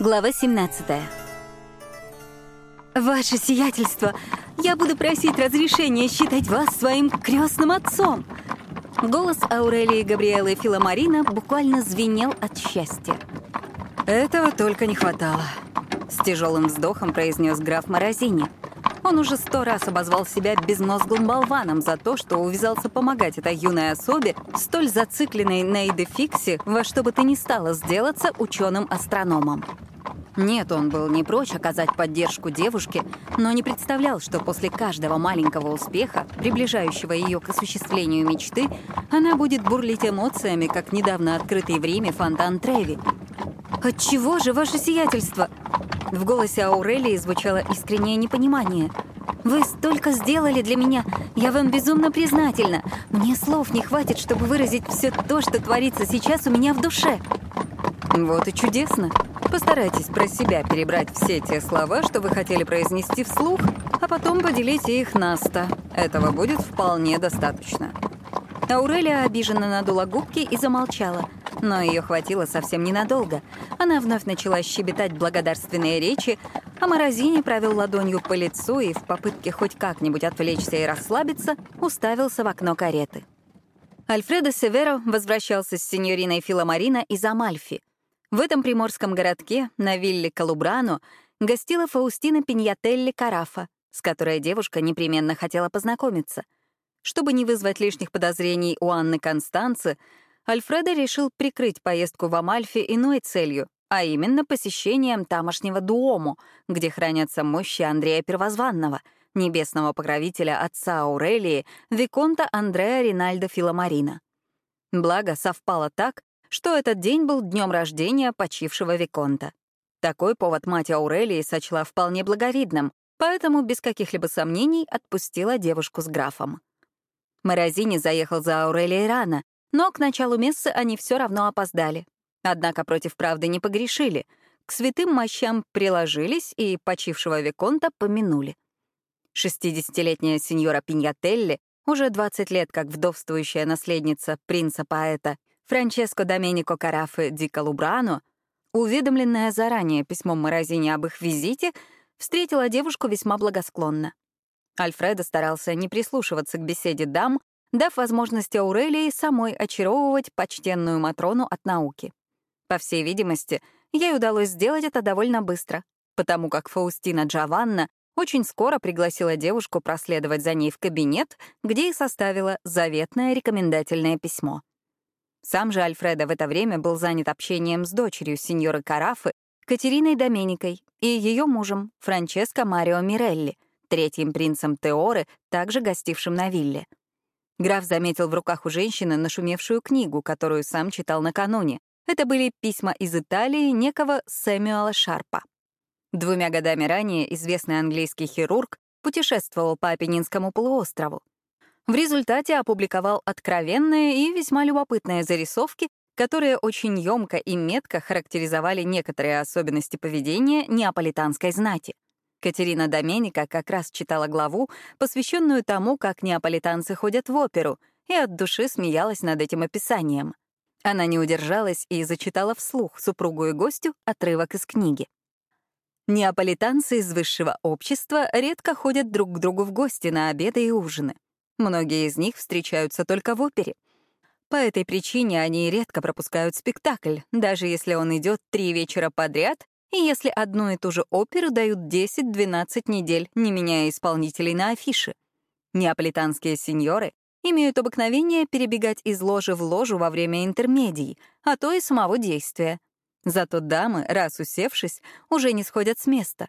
Глава 17. «Ваше сиятельство, я буду просить разрешения считать вас своим крестным отцом!» Голос Аурелии Габриэлы Филомарина буквально звенел от счастья. «Этого только не хватало», — с тяжелым вздохом произнес граф Морозини. Он уже сто раз обозвал себя безмозглым болваном за то, что увязался помогать этой юной особе, столь зацикленной на идефиксе, во что бы то ни стало сделаться ученым-астрономом. Нет, он был не прочь оказать поддержку девушке, но не представлял, что после каждого маленького успеха, приближающего ее к осуществлению мечты, она будет бурлить эмоциями, как недавно открытый в Риме фонтан Треви. «Отчего же, ваше сиятельство?» В голосе Аурелии звучало искреннее непонимание. «Вы столько сделали для меня. Я вам безумно признательна. Мне слов не хватит, чтобы выразить все то, что творится сейчас у меня в душе». Вот и чудесно. Постарайтесь про себя перебрать все те слова, что вы хотели произнести вслух, а потом поделите их на сто. Этого будет вполне достаточно. Аурелия обиженно надула губки и замолчала. Но ее хватило совсем ненадолго. Она вновь начала щебетать благодарственные речи, а Морозини провел ладонью по лицу и в попытке хоть как-нибудь отвлечься и расслабиться уставился в окно кареты. Альфредо Северо возвращался с сеньориной Филомарина из Амальфи — в этом приморском городке, на вилле Калубрано, гостила Фаустина Пиньятелли Карафа, с которой девушка непременно хотела познакомиться. Чтобы не вызвать лишних подозрений у Анны Констанцы, Альфредо решил прикрыть поездку в Амальфи иной целью, а именно посещением тамошнего Дуому, где хранятся мощи Андрея Первозванного, небесного покровителя отца Аурелии, Виконта Андреа Ринальдо Филомарина. Благо, совпало так, что этот день был днем рождения почившего Виконта. Такой повод мать Аурелии сочла вполне благовидным, поэтому без каких-либо сомнений отпустила девушку с графом. Морозини заехал за Аурелией рано, но к началу мессы они все равно опоздали. Однако против правды не погрешили. К святым мощам приложились и почившего Виконта помянули. Шестидесятилетняя сеньора Пиньятелли, уже 20 лет как вдовствующая наследница принца-поэта, Франческо Доменико Карафе ди Калубрано, уведомленная заранее письмом Морозини об их визите, встретила девушку весьма благосклонно. Альфредо старался не прислушиваться к беседе дам, дав возможность Аурелии самой очаровывать почтенную Матрону от науки. По всей видимости, ей удалось сделать это довольно быстро, потому как Фаустина Джованна очень скоро пригласила девушку проследовать за ней в кабинет, где и составила заветное рекомендательное письмо. Сам же Альфредо в это время был занят общением с дочерью сеньоры Карафы, Катериной Доменикой, и ее мужем, Франческо Марио Мирелли, третьим принцем Теоры, также гостившим на вилле. Граф заметил в руках у женщины нашумевшую книгу, которую сам читал накануне. Это были письма из Италии некого Сэмюэла Шарпа. Двумя годами ранее известный английский хирург путешествовал по Апеннинскому полуострову. В результате опубликовал откровенные и весьма любопытные зарисовки, которые очень емко и метко характеризовали некоторые особенности поведения неаполитанской знати. Катерина Доменика как раз читала главу, посвященную тому, как неаполитанцы ходят в оперу, и от души смеялась над этим описанием. Она не удержалась и зачитала вслух супругу и гостю отрывок из книги. Неаполитанцы из высшего общества редко ходят друг к другу в гости на обеды и ужины. Многие из них встречаются только в опере. По этой причине они редко пропускают спектакль, даже если он идет три вечера подряд, и если одну и ту же оперу дают 10-12 недель, не меняя исполнителей на афише. Неаполитанские сеньоры имеют обыкновение перебегать из ложи в ложу во время интермедий, а то и самого действия. Зато дамы, раз усевшись, уже не сходят с места.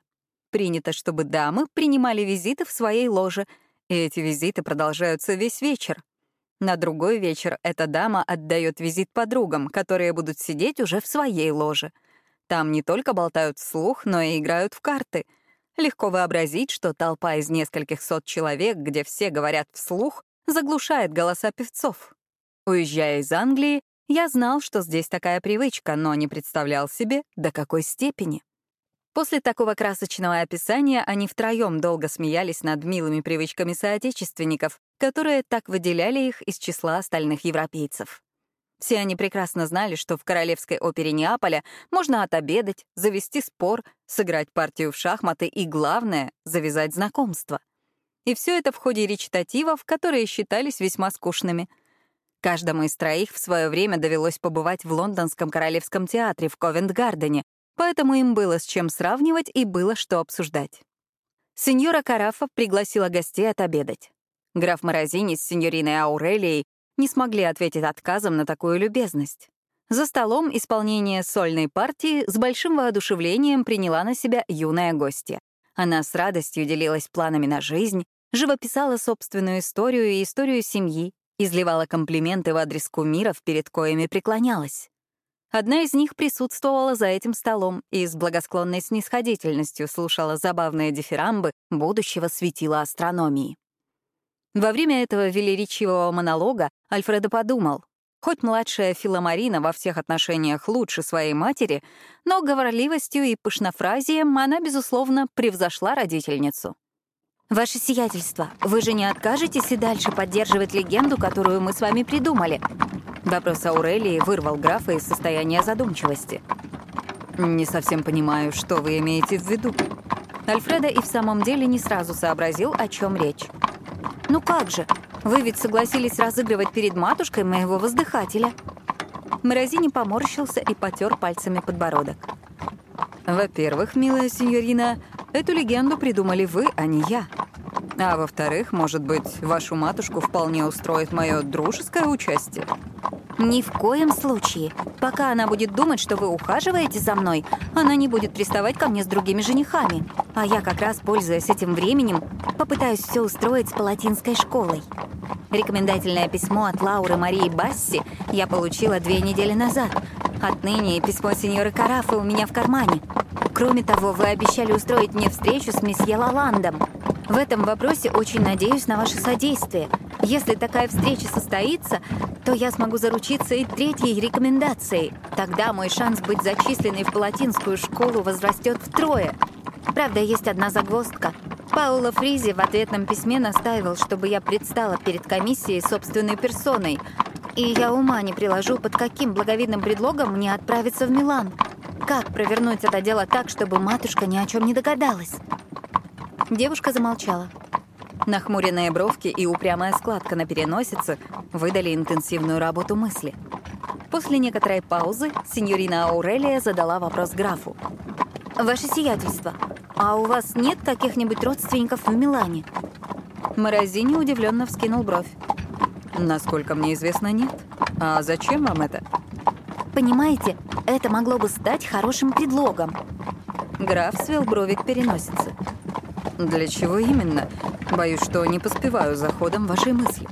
Принято, чтобы дамы принимали визиты в своей ложе — и эти визиты продолжаются весь вечер. На другой вечер эта дама отдает визит подругам, которые будут сидеть уже в своей ложе. Там не только болтают вслух, но и играют в карты. Легко вообразить, что толпа из нескольких сот человек, где все говорят вслух, заглушает голоса певцов. Уезжая из Англии, я знал, что здесь такая привычка, но не представлял себе, до какой степени. После такого красочного описания они втроем долго смеялись над милыми привычками соотечественников, которые так выделяли их из числа остальных европейцев. Все они прекрасно знали, что в Королевской опере Неаполя можно отобедать, завести спор, сыграть партию в шахматы и, главное, завязать знакомство. И все это в ходе речитативов, которые считались весьма скучными. Каждому из троих в свое время довелось побывать в Лондонском Королевском театре в Ковент-Гардене, поэтому им было с чем сравнивать и было что обсуждать. Сеньора Карафа пригласила гостей отобедать. Граф Морозини с сеньориной Аурелией не смогли ответить отказом на такую любезность. За столом исполнение сольной партии с большим воодушевлением приняла на себя юная гостья. Она с радостью делилась планами на жизнь, живописала собственную историю и историю семьи, изливала комплименты в адрес кумиров, перед коими преклонялась. Одна из них присутствовала за этим столом и с благосклонной снисходительностью слушала забавные дифирамбы будущего светила астрономии. Во время этого велеречивого монолога Альфредо подумал, хоть младшая Филомарина во всех отношениях лучше своей матери, но говорливостью и пышнофразием она, безусловно, превзошла родительницу. «Ваше сиятельство, вы же не откажетесь и дальше поддерживать легенду, которую мы с вами придумали?» Вопрос Аурелии вырвал графа из состояния задумчивости. «Не совсем понимаю, что вы имеете в виду». Альфреда и в самом деле не сразу сообразил, о чем речь. «Ну как же? Вы ведь согласились разыгрывать перед матушкой моего воздыхателя». Морозини поморщился и потер пальцами подбородок. «Во-первых, милая сеньорина, эту легенду придумали вы, а не я. А во-вторых, может быть, вашу матушку вполне устроит мое дружеское участие?» «Ни в коем случае. Пока она будет думать, что вы ухаживаете за мной, она не будет приставать ко мне с другими женихами. А я как раз, пользуясь этим временем, попытаюсь все устроить с палатинской школой. Рекомендательное письмо от Лауры Марии Басси я получила две недели назад. Отныне письмо сеньоры Карафы у меня в кармане. Кроме того, вы обещали устроить мне встречу с месье Лаландом. В этом вопросе очень надеюсь на ваше содействие. Если такая встреча состоится, то я смогу заручиться и третьей рекомендацией. Тогда мой шанс быть зачисленной в палатинскую школу возрастет втрое. Правда, есть одна загвоздка. Пауло Фризи в ответном письме настаивал, чтобы я предстала перед комиссией собственной персоной. И я ума не приложу, под каким благовидным предлогом мне отправиться в Милан. Как провернуть это дело так, чтобы матушка ни о чем не догадалась? Девушка замолчала. Нахмуренные бровки и упрямая складка на переносице выдали интенсивную работу мысли. После некоторой паузы сеньорина Аурелия задала вопрос графу. «Ваше сиятельство, а у вас нет каких-нибудь родственников в Милане?» Морозини удивленно вскинул бровь. «Насколько мне известно, нет. А зачем вам это?» «Понимаете, это могло бы стать хорошим предлогом». Граф свел брови к переносице. «Для чего именно? Боюсь, что не поспеваю за ходом вашей мысли».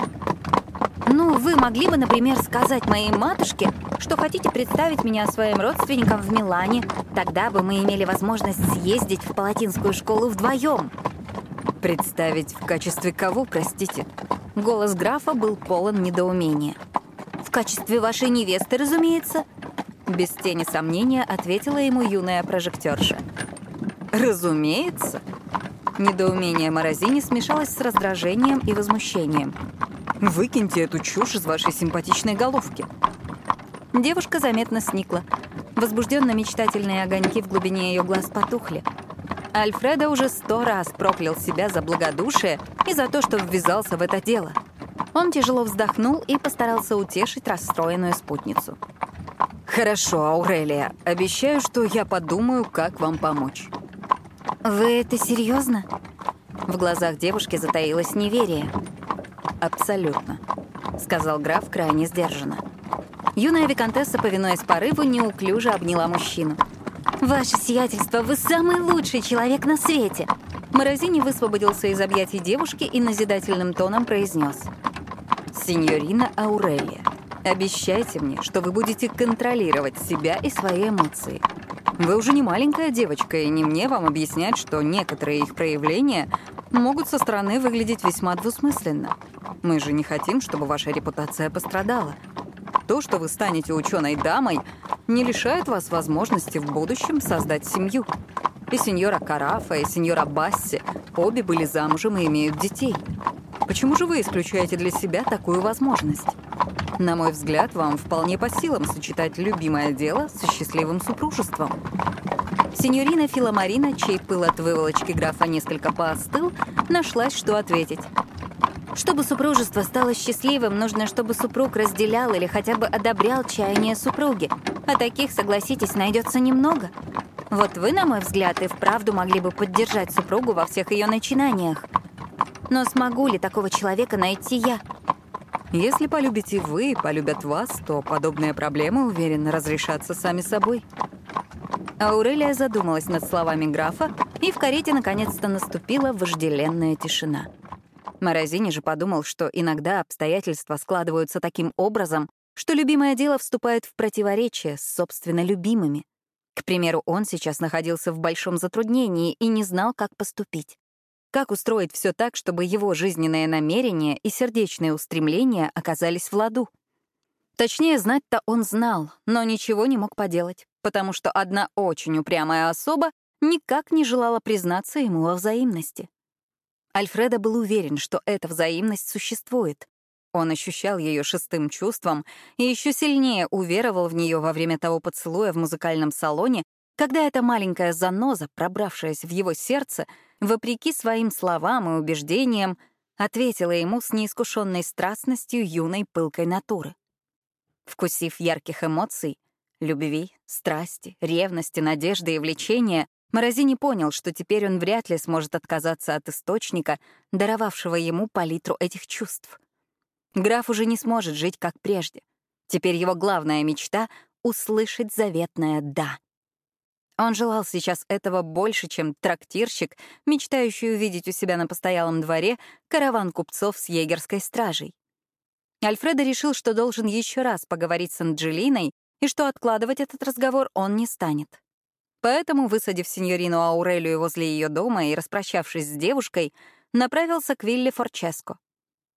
«Ну, вы могли бы, например, сказать моей матушке, что хотите представить меня своим родственникам в Милане. Тогда бы мы имели возможность съездить в палатинскую школу вдвоем». «Представить в качестве кого, простите?» Голос графа был полон недоумения. «В качестве вашей невесты, разумеется», без тени сомнения ответила ему юная прожекторша. «Разумеется», Недоумение Морозини смешалось с раздражением и возмущением. «Выкиньте эту чушь из вашей симпатичной головки!» Девушка заметно сникла. Возбужденно-мечтательные огоньки в глубине ее глаз потухли. Альфредо уже сто раз проклял себя за благодушие и за то, что ввязался в это дело. Он тяжело вздохнул и постарался утешить расстроенную спутницу. «Хорошо, Аурелия. Обещаю, что я подумаю, как вам помочь». «Вы это серьезно? В глазах девушки затаилось неверие. «Абсолютно», — сказал граф крайне сдержанно. Юная виконтесса, повинуясь порыву, неуклюже обняла мужчину. «Ваше сиятельство, вы самый лучший человек на свете!» Морозини высвободился из объятий девушки и назидательным тоном произнес. «Синьорина Аурелия, обещайте мне, что вы будете контролировать себя и свои эмоции. Вы уже не маленькая девочка, и не мне вам объяснять, что некоторые их проявления могут со стороны выглядеть весьма двусмысленно. Мы же не хотим, чтобы ваша репутация пострадала. То, что вы станете ученой дамой, не лишает вас возможности в будущем создать семью. И сеньора Карафа, и сеньора Басси обе были замужем и имеют детей. Почему же вы исключаете для себя такую возможность? На мой взгляд, вам вполне по силам сочетать любимое дело со счастливым супружеством. Синьорина Филомарина, чей пыл от выволочки графа несколько поостыл, нашлась, что ответить. Чтобы супружество стало счастливым, нужно, чтобы супруг разделял или хотя бы одобрял чаяния супруги. А таких, согласитесь, найдется немного. Вот вы, на мой взгляд, и вправду могли бы поддержать супругу во всех ее начинаниях. Но смогу ли такого человека найти я? Если полюбите вы и полюбят вас, то подобные проблемы, уверен, разрешатся сами собой. Аурелия задумалась над словами графа, и в карете наконец-то наступила вожделенная тишина. Морозини же подумал, что иногда обстоятельства складываются таким образом, что любимое дело вступает в противоречие с собственно любимыми. К примеру, он сейчас находился в большом затруднении и не знал, как поступить. Как устроить все так, чтобы его жизненные намерения и сердечные устремления оказались в ладу? Точнее, знать-то он знал, но ничего не мог поделать, потому что одна очень упрямая особа никак не желала признаться ему во взаимности. Альфреда был уверен, что эта взаимность существует. Он ощущал ее шестым чувством и еще сильнее уверовал в нее во время того поцелуя в музыкальном салоне, когда эта маленькая заноза, пробравшаяся в его сердце, вопреки своим словам и убеждениям, ответила ему с неискушенной страстностью юной пылкой натуры. Вкусив ярких эмоций, любви, страсти, ревности, надежды и влечения, Морозини понял, что теперь он вряд ли сможет отказаться от источника, даровавшего ему палитру этих чувств. Граф уже не сможет жить, как прежде. Теперь его главная мечта — услышать заветное «да». Он желал сейчас этого больше, чем трактирщик, мечтающий увидеть у себя на постоялом дворе караван купцов с егерской стражей. Альфредо решил, что должен еще раз поговорить с Анджелиной и что откладывать этот разговор он не станет. Поэтому, высадив сеньорину Аурелию возле ее дома и распрощавшись с девушкой, направился к вилле Форческо.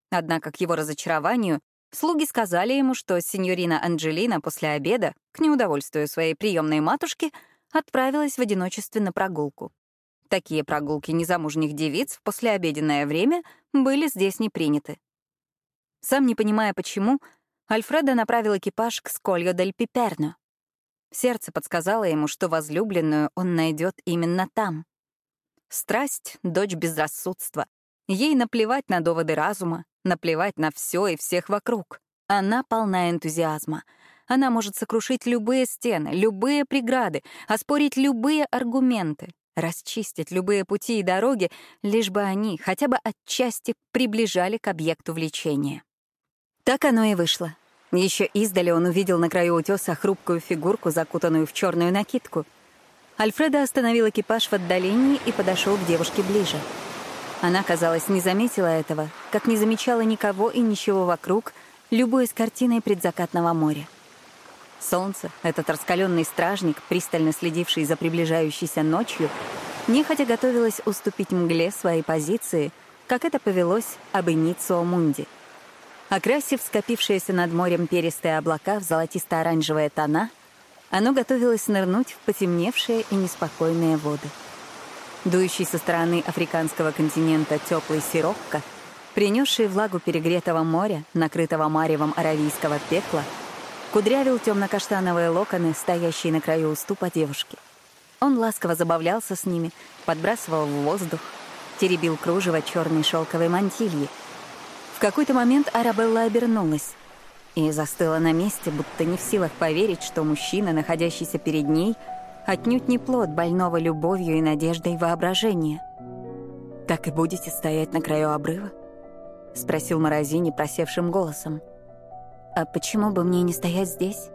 Однако, к его разочарованию, слуги сказали ему, что сеньорина Анджелина после обеда, к неудовольствию своей приемной матушки, отправилась в одиночестве на прогулку. Такие прогулки незамужних девиц в послеобеденное время были здесь не приняты. Сам не понимая почему, Альфредо направил экипаж к Скольо дель Пиперно, Сердце подсказало ему, что возлюбленную он найдет именно там. Страсть — дочь безрассудства. Ей наплевать на доводы разума, наплевать на все и всех вокруг. Она полна энтузиазма. Она может сокрушить любые стены, любые преграды, оспорить любые аргументы, расчистить любые пути и дороги, лишь бы они хотя бы отчасти приближали к объекту влечения. Так оно и вышло. Еще издали он увидел на краю утеса хрупкую фигурку, закутанную в черную накидку. Альфредо остановил экипаж в отдалении и подошел к девушке ближе. Она, казалось, не заметила этого, как не замечала никого и ничего вокруг, любуясь картиной предзакатного моря. Солнце, этот раскаленный стражник, пристально следивший за приближающейся ночью, нехотя готовилось уступить мгле своей позиции, как это повелось об Иницио Мунди — Окрасив скопившиеся над морем перистые облака в золотисто-оранжевые тона, оно готовилось нырнуть в потемневшие и неспокойные воды. Дующий со стороны африканского континента теплый сирокко, принесший влагу перегретого моря, накрытого маревом аравийского пекла, кудрявил темно-каштановые локоны, стоящие на краю уступа девушки. Он ласково забавлялся с ними, подбрасывал в воздух, теребил кружево черной шелковой мантильи — какой-то момент Арабелла обернулась и застыла на месте, будто не в силах поверить, что мужчина, находящийся перед ней, отнюдь не плод больного любовью и надеждой воображения. «Так и будете стоять на краю обрыва?» — спросил Морозини просевшим голосом. «А почему бы мне не стоять здесь?»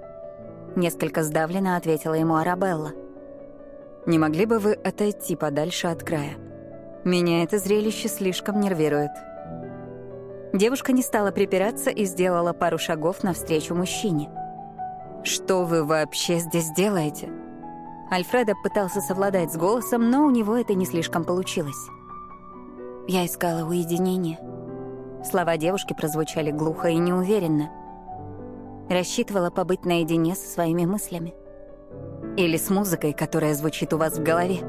Несколько сдавленно ответила ему Арабелла. «Не могли бы вы отойти подальше от края? Меня это зрелище слишком нервирует». Девушка не стала припираться и сделала пару шагов навстречу мужчине. «Что вы вообще здесь делаете?» Альфредо пытался совладать с голосом, но у него это не слишком получилось. «Я искала уединение». Слова девушки прозвучали глухо и неуверенно. Рассчитывала побыть наедине со своими мыслями. Или с музыкой, которая звучит у вас в голове.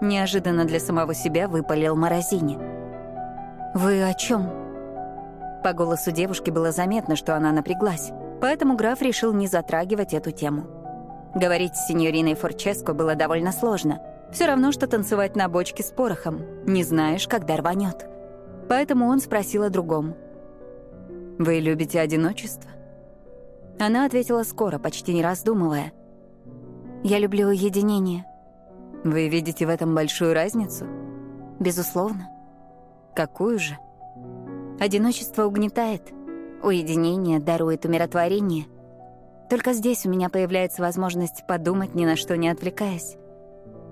Неожиданно для самого себя выпалил Морозини. «Вы о чем? По голосу девушки было заметно, что она напряглась, поэтому граф решил не затрагивать эту тему. Говорить с сеньориной Форческо было довольно сложно. Все равно, что танцевать на бочке с порохом. Не знаешь, когда рванет. Поэтому он спросил о другом. «Вы любите одиночество?» Она ответила скоро, почти не раздумывая. «Я люблю уединение». «Вы видите в этом большую разницу?» «Безусловно». «Какую же?» Одиночество угнетает, уединение дарует умиротворение. Только здесь у меня появляется возможность подумать, ни на что не отвлекаясь.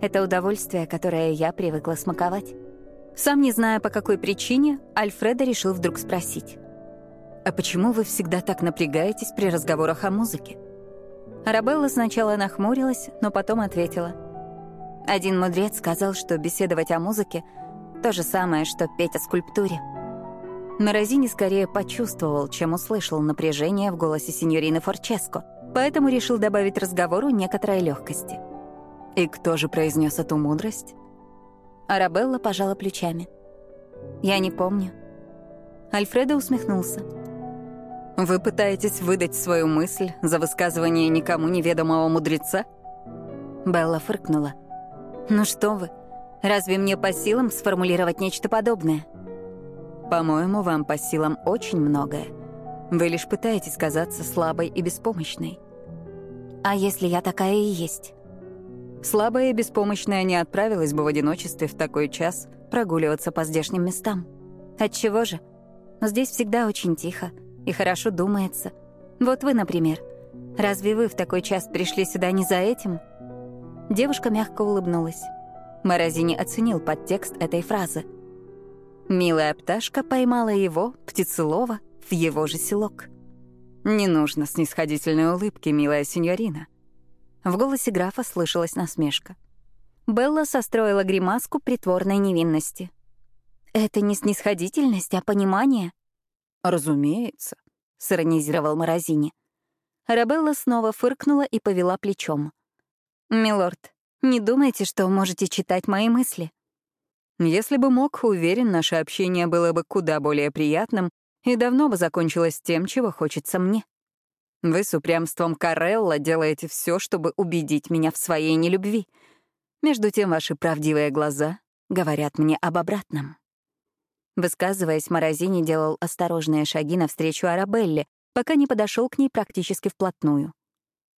Это удовольствие, которое я привыкла смаковать. Сам не зная, по какой причине, Альфреда решил вдруг спросить. «А почему вы всегда так напрягаетесь при разговорах о музыке?» Арабелла сначала нахмурилась, но потом ответила. Один мудрец сказал, что беседовать о музыке — то же самое, что петь о скульптуре. Морозини скорее почувствовал, чем услышал напряжение в голосе сеньорины Форческо, поэтому решил добавить разговору некоторой легкости. И кто же произнес эту мудрость? Арабелла пожала плечами. «Я не помню». Альфредо усмехнулся. «Вы пытаетесь выдать свою мысль за высказывание никому неведомого мудреца?» Белла фыркнула. «Ну что вы, разве мне по силам сформулировать нечто подобное?» По-моему, вам по силам очень многое. Вы лишь пытаетесь казаться слабой и беспомощной. А если я такая и есть? Слабая и беспомощная не отправилась бы в одиночестве в такой час прогуливаться по здешним местам. Отчего же? Здесь всегда очень тихо и хорошо думается. Вот вы, например. Разве вы в такой час пришли сюда не за этим? Девушка мягко улыбнулась. Морозини оценил подтекст этой фразы — Милая пташка поймала его, птицелова, в его же селок. «Не нужно снисходительной улыбки, милая сеньорина». В голосе графа слышалась насмешка. Белла состроила гримаску притворной невинности. «Это не снисходительность, а понимание?» «Разумеется», — сиронизировал Морозини. Рабелла снова фыркнула и повела плечом. «Милорд, не думайте, что можете читать мои мысли. Если бы мог, уверен, наше общение было бы куда более приятным и давно бы закончилось тем, чего хочется мне. Вы с упрямством Карелла делаете все, чтобы убедить меня в своей нелюбви. Между тем ваши правдивые глаза говорят мне об обратном. Высказываясь, Морозини делал осторожные шаги навстречу Арабелле, пока не подошел к ней практически вплотную.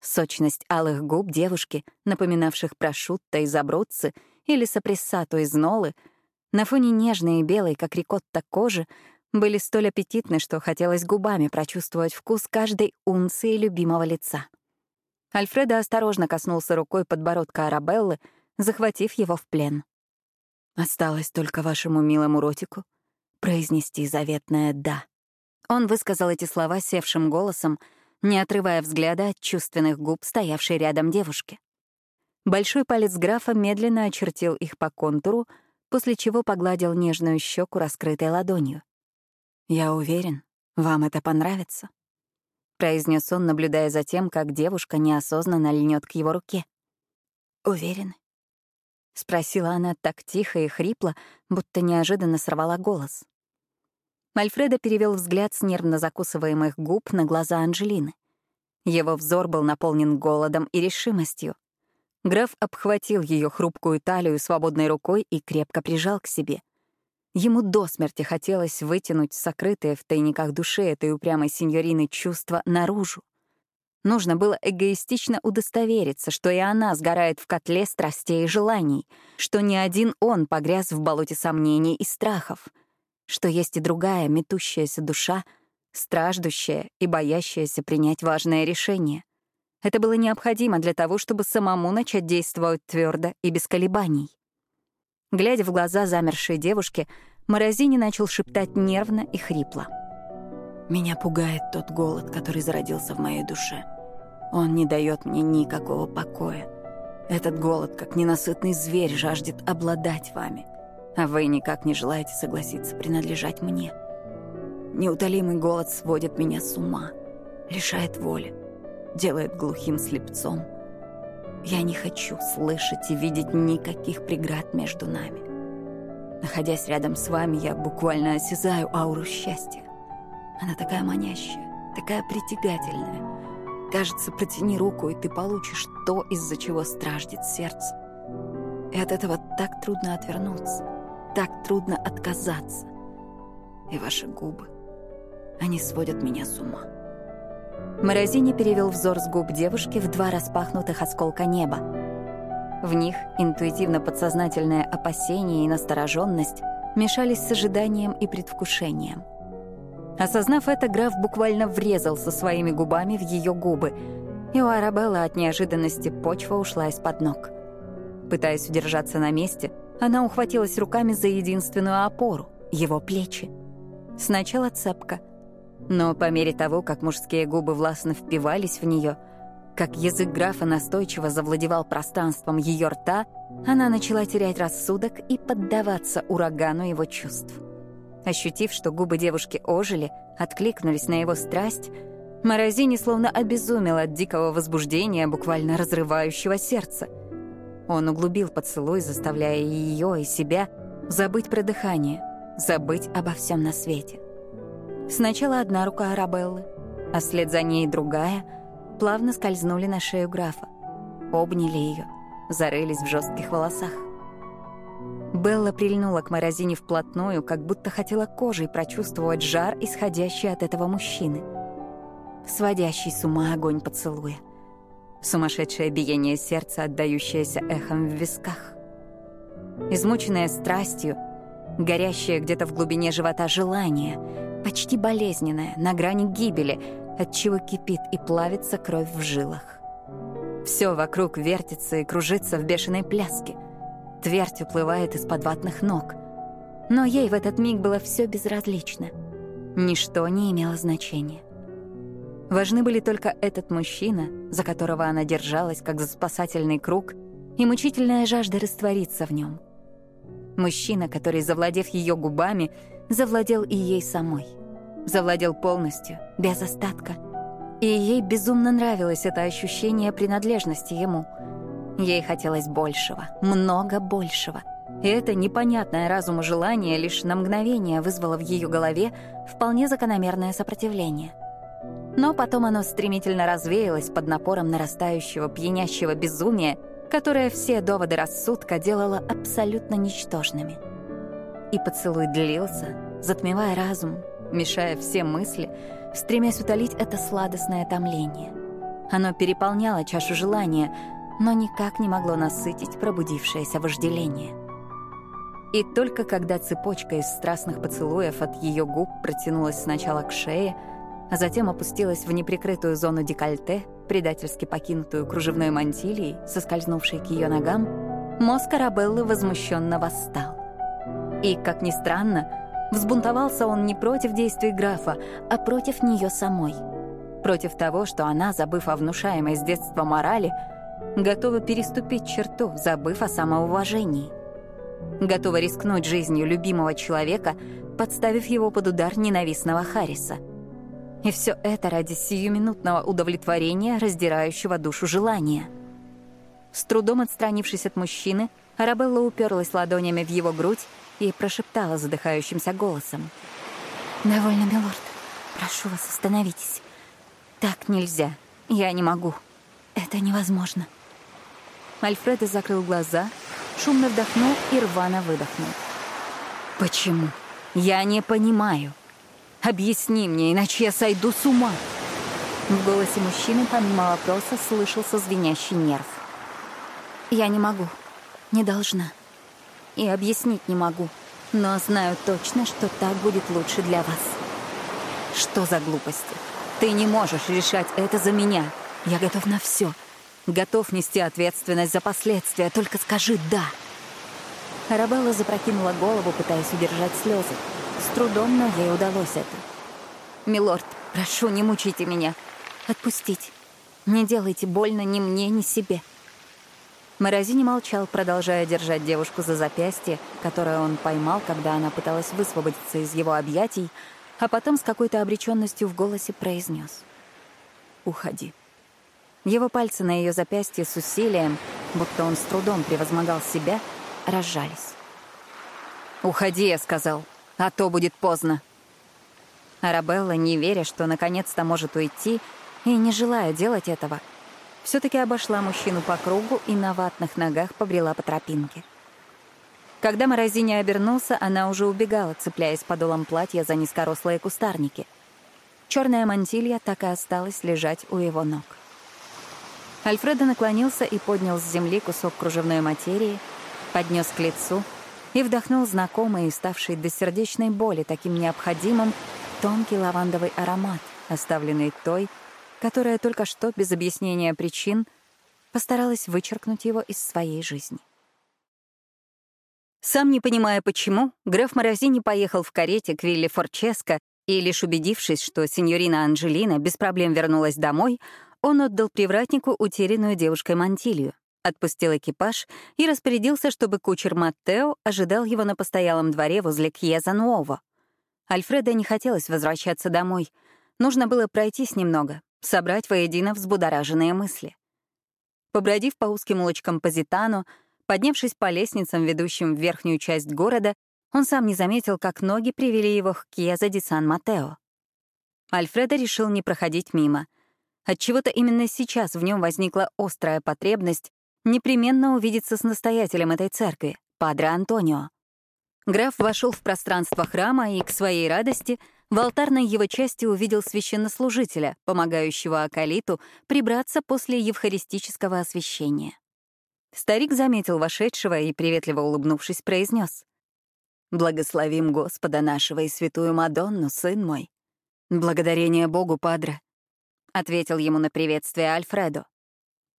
Сочность алых губ девушки, напоминавших прошутто из Абруцци или сопрессату из Нолы — на фоне нежной и белой, как рикотта кожи, были столь аппетитны, что хотелось губами прочувствовать вкус каждой унции любимого лица. Альфредо осторожно коснулся рукой подбородка Арабеллы, захватив его в плен. «Осталось только вашему милому ротику произнести заветное «да». Он высказал эти слова севшим голосом, не отрывая взгляда от чувственных губ, стоявшей рядом девушки. Большой палец графа медленно очертил их по контуру, после чего погладил нежную щеку, раскрытой ладонью. «Я уверен, вам это понравится», — произнес он, наблюдая за тем, как девушка неосознанно льнет к его руке. «Уверен?» — спросила она так тихо и хрипло, будто неожиданно сорвала голос. Альфредо перевел взгляд с нервно закусываемых губ на глаза Анжелины. Его взор был наполнен голодом и решимостью. Граф обхватил ее хрупкую талию свободной рукой и крепко прижал к себе. Ему до смерти хотелось вытянуть сокрытые в тайниках души этой упрямой сеньорины чувства наружу. Нужно было эгоистично удостовериться, что и она сгорает в котле страстей и желаний, что ни один он погряз в болоте сомнений и страхов, что есть и другая метущаяся душа, страждущая и боящаяся принять важное решение — это было необходимо для того, чтобы самому начать действовать твердо и без колебаний. Глядя в глаза замершей девушки, Морозини начал шептать нервно и хрипло. «Меня пугает тот голод, который зародился в моей душе. Он не дает мне никакого покоя. Этот голод, как ненасытный зверь, жаждет обладать вами, а вы никак не желаете согласиться принадлежать мне. Неутолимый голод сводит меня с ума, лишает воли делает глухим слепцом. Я не хочу слышать и видеть никаких преград между нами. Находясь рядом с вами, я буквально осязаю ауру счастья. Она такая манящая, такая притягательная. Кажется, протяни руку, и ты получишь то, из-за чего страждет сердце. И от этого так трудно отвернуться, так трудно отказаться. И ваши губы, они сводят меня с ума. Морозини перевел взор с губ девушки в два распахнутых осколка неба. В них интуитивно-подсознательное опасение и настороженность мешались с ожиданием и предвкушением. Осознав это, граф буквально врезался своими губами в ее губы, и у Арабеллы от неожиданности почва ушла из-под ног. Пытаясь удержаться на месте, она ухватилась руками за единственную опору — его плечи. Сначала цепко, но по мере того, как мужские губы властно впивались в нее, как язык графа настойчиво завладевал пространством ее рта, она начала терять рассудок и поддаваться урагану его чувств. Ощутив, что губы девушки ожили, откликнулись на его страсть, Морозини словно обезумел от дикого возбуждения, буквально разрывающего сердце. Он углубил поцелуй, заставляя ее и себя забыть про дыхание, забыть обо всем на свете. Сначала одна рука Арабеллы, а вслед за ней другая плавно скользнули на шею графа, обняли ее, зарылись в жестких волосах. Белла прильнула к Морозине вплотную, как будто хотела кожей прочувствовать жар, исходящий от этого мужчины. Сводящий с ума огонь поцелуя. Сумасшедшее биение сердца, отдающееся эхом в висках. Измученная страстью, горящее где-то в глубине живота желание, почти болезненное, на грани гибели, от чего кипит и плавится кровь в жилах. Все вокруг вертится и кружится в бешеной пляске — Твердь уплывает из-под ватных ног. Но ей в этот миг было все безразлично. Ничто не имело значения. Важны были только этот мужчина, за которого она держалась, как за спасательный круг, и мучительная жажда раствориться в нем. Мужчина, который, завладев ее губами, завладел и ей самой. Завладел полностью, без остатка. И ей безумно нравилось это ощущение принадлежности ему — Ей хотелось большего, много большего. И это непонятное разуму желание лишь на мгновение вызвало в ее голове вполне закономерное сопротивление. Но потом оно стремительно развеялось под напором нарастающего пьянящего безумия, которое все доводы рассудка делало абсолютно ничтожными. И поцелуй длился, затмевая разум, мешая все мысли, стремясь утолить это сладостное томление. Оно переполняло чашу желания — но никак не могло насытить пробудившееся вожделение. И только когда цепочка из страстных поцелуев от ее губ протянулась сначала к шее, а затем опустилась в неприкрытую зону декольте, предательски покинутую кружевной мантилией, соскользнувшей к ее ногам, мозг Арабеллы возмущенно восстал. И, как ни странно, взбунтовался он не против действий графа, а против нее самой. Против того, что она, забыв о внушаемой с детства морали, готова переступить черту, забыв о самоуважении. Готова рискнуть жизнью любимого человека, подставив его под удар ненавистного Харриса. И все это ради сиюминутного удовлетворения, раздирающего душу желания. С трудом отстранившись от мужчины, Арабелла уперлась ладонями в его грудь и прошептала задыхающимся голосом. «Довольно, милорд. Прошу вас, остановитесь. Так нельзя. Я не могу. Это невозможно». Альфредо закрыл глаза, шумно вдохнул и рвано выдохнул. «Почему? Я не понимаю. Объясни мне, иначе я сойду с ума». В голосе мужчины помимо вопроса слышался звенящий нерв. «Я не могу, не должна. И объяснить не могу, но знаю точно, что так будет лучше для вас». «Что за глупости? Ты не можешь решать это за меня. Я готов на все. Готов нести ответственность за последствия, только скажи «да». Арабелла запрокинула голову, пытаясь удержать слезы. С трудом, но ей удалось это. «Милорд, прошу, не мучите меня. Отпустите. Не делайте больно ни мне, ни себе». Морозини молчал, продолжая держать девушку за запястье, которое он поймал, когда она пыталась высвободиться из его объятий, а потом с какой-то обреченностью в голосе произнес: «Уходи». Его пальцы на ее запястье с усилием, будто он с трудом превозмогал себя, разжались. «Уходи», — я сказал, — «а то будет поздно». Арабелла, не веря, что наконец-то может уйти, и не желая делать этого, все таки обошла мужчину по кругу и на ватных ногах побрела по тропинке. Когда Морозини обернулся, она уже убегала, цепляясь подолом платья за низкорослые кустарники. Черная мантилья так и осталась лежать у его ног. Альфредо наклонился и поднял с земли кусок кружевной материи, поднес к лицу и вдохнул знакомый и ставший до сердечной боли таким необходимым тонкий лавандовый аромат, оставленный той, которая только что, без объяснения причин, постаралась вычеркнуть его из своей жизни. Сам не понимая почему, граф Морозини поехал в карете к Вилле Форческо, и лишь убедившись, что сеньорина Анжелина без проблем вернулась домой, он отдал привратнику утерянную девушкой мантилью, отпустил экипаж и распорядился, чтобы кучер Маттео ожидал его на постоялом дворе возле Кьеза Нуово. Альфреда не хотелось возвращаться домой. Нужно было пройтись немного, собрать воедино взбудораженные мысли. Побродив по узким улочкам Позитано, поднявшись по лестницам, ведущим в верхнюю часть города, он сам не заметил, как ноги привели его к Кьеза ди Сан-Матео. Альфредо решил не проходить мимо. Отчего-то именно сейчас в нем возникла острая потребность непременно увидеться с настоятелем этой церкви, Падре Антонио. Граф вошел в пространство храма и, к своей радости, в алтарной его части увидел священнослужителя, помогающего Акалиту прибраться после евхаристического освящения. Старик заметил вошедшего и, приветливо улыбнувшись, произнес: «Благословим Господа нашего и святую Мадонну, сын мой». «Благодарение Богу, падре», — ответил ему на приветствие Альфредо.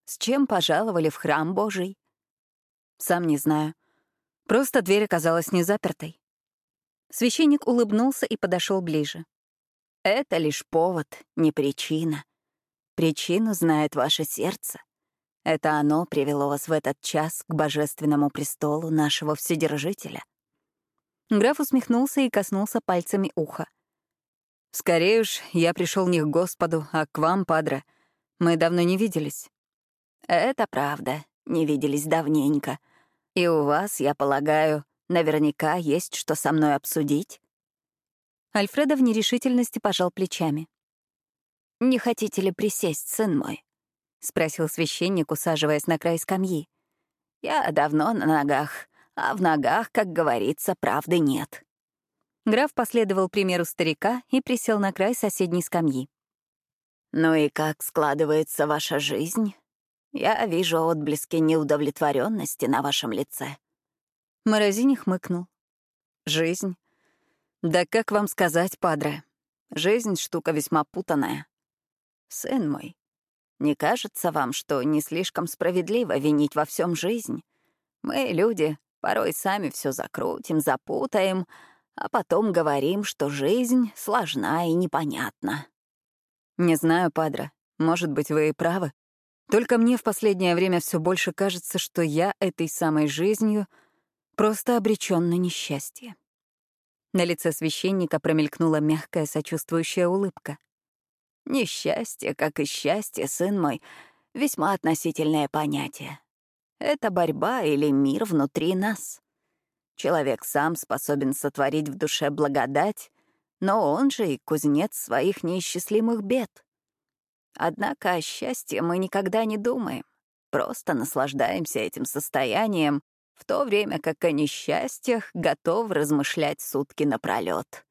«С чем пожаловали в храм Божий?» «Сам не знаю. Просто дверь оказалась не запертой». Священник улыбнулся и подошел ближе. «Это лишь повод, не причина. Причину знает ваше сердце. Это оно привело вас в этот час к божественному престолу нашего Вседержителя». Граф усмехнулся и коснулся пальцами уха. «Скорее уж, я пришел не к Господу, а к вам, падре. Мы давно не виделись». «Это правда, не виделись давненько. И у вас, я полагаю, наверняка есть что со мной обсудить». Альфредо в нерешительности пожал плечами. «Не хотите ли присесть, сын мой?» — спросил священник, усаживаясь на край скамьи. «Я давно на ногах, а в ногах, как говорится, правды нет». Граф последовал примеру старика и присел на край соседней скамьи. «Ну и как складывается ваша жизнь? Я вижу отблески неудовлетворенности на вашем лице». Морозини хмыкнул. «Жизнь? Да как вам сказать, падре? Жизнь — штука весьма путанная. Сын мой, не кажется вам, что не слишком справедливо винить во всем жизнь? Мы, люди, Порой сами все закрутим, запутаем, а потом говорим, что жизнь сложна и непонятна. Не знаю, Падра, может быть, вы и правы. Только мне в последнее время все больше кажется, что я этой самой жизнью просто обречен на несчастье. На лице священника промелькнула мягкая сочувствующая улыбка. «Несчастье, как и счастье, сын мой, весьма относительное понятие. Это борьба или мир внутри нас. Человек сам способен сотворить в душе благодать, но он же и кузнец своих неисчислимых бед. Однако о счастье мы никогда не думаем, просто наслаждаемся этим состоянием, в то время как о несчастьях готов размышлять сутки напролёт.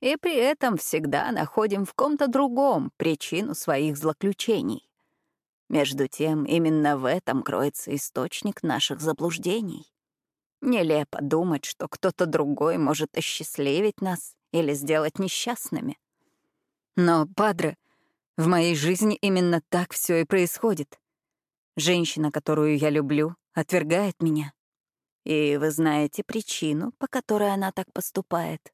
И при этом всегда находим в ком-то другом причину своих злоключений. Между тем, именно в этом кроется источник наших заблуждений. Нелепо думать, что кто-то другой может осчастливить нас или сделать несчастными. Но, падре, в моей жизни именно так все и происходит. Женщина, которую я люблю, отвергает меня. И вы знаете причину, по которой она так поступает.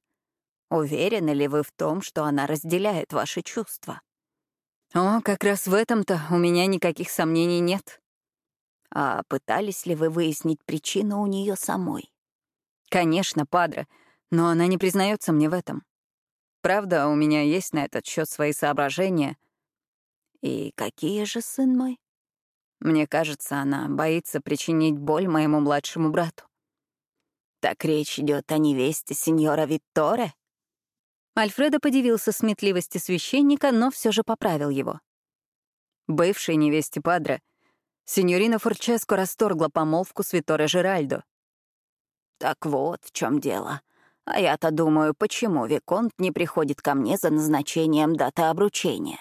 Уверены ли вы в том, что она разделяет ваши чувства? О, как раз в этом-то у меня никаких сомнений нет. А пытались ли вы выяснить причину у нее самой? Конечно, падре, но она не признается мне в этом. Правда, у меня есть на этот счет свои соображения. И какие же, сын мой? Мне кажется, она боится причинить боль моему младшему брату. Так речь идет о невесте сеньора Витторе? Альфредо подивился сметливости священника, но все же поправил его. Бывшей невесте Падре, синьорина Форческо расторгла помолвку с Виторе Жеральдо. Так вот в чем дело. А я-то думаю, почему Виконт не приходит ко мне за назначением даты обручения.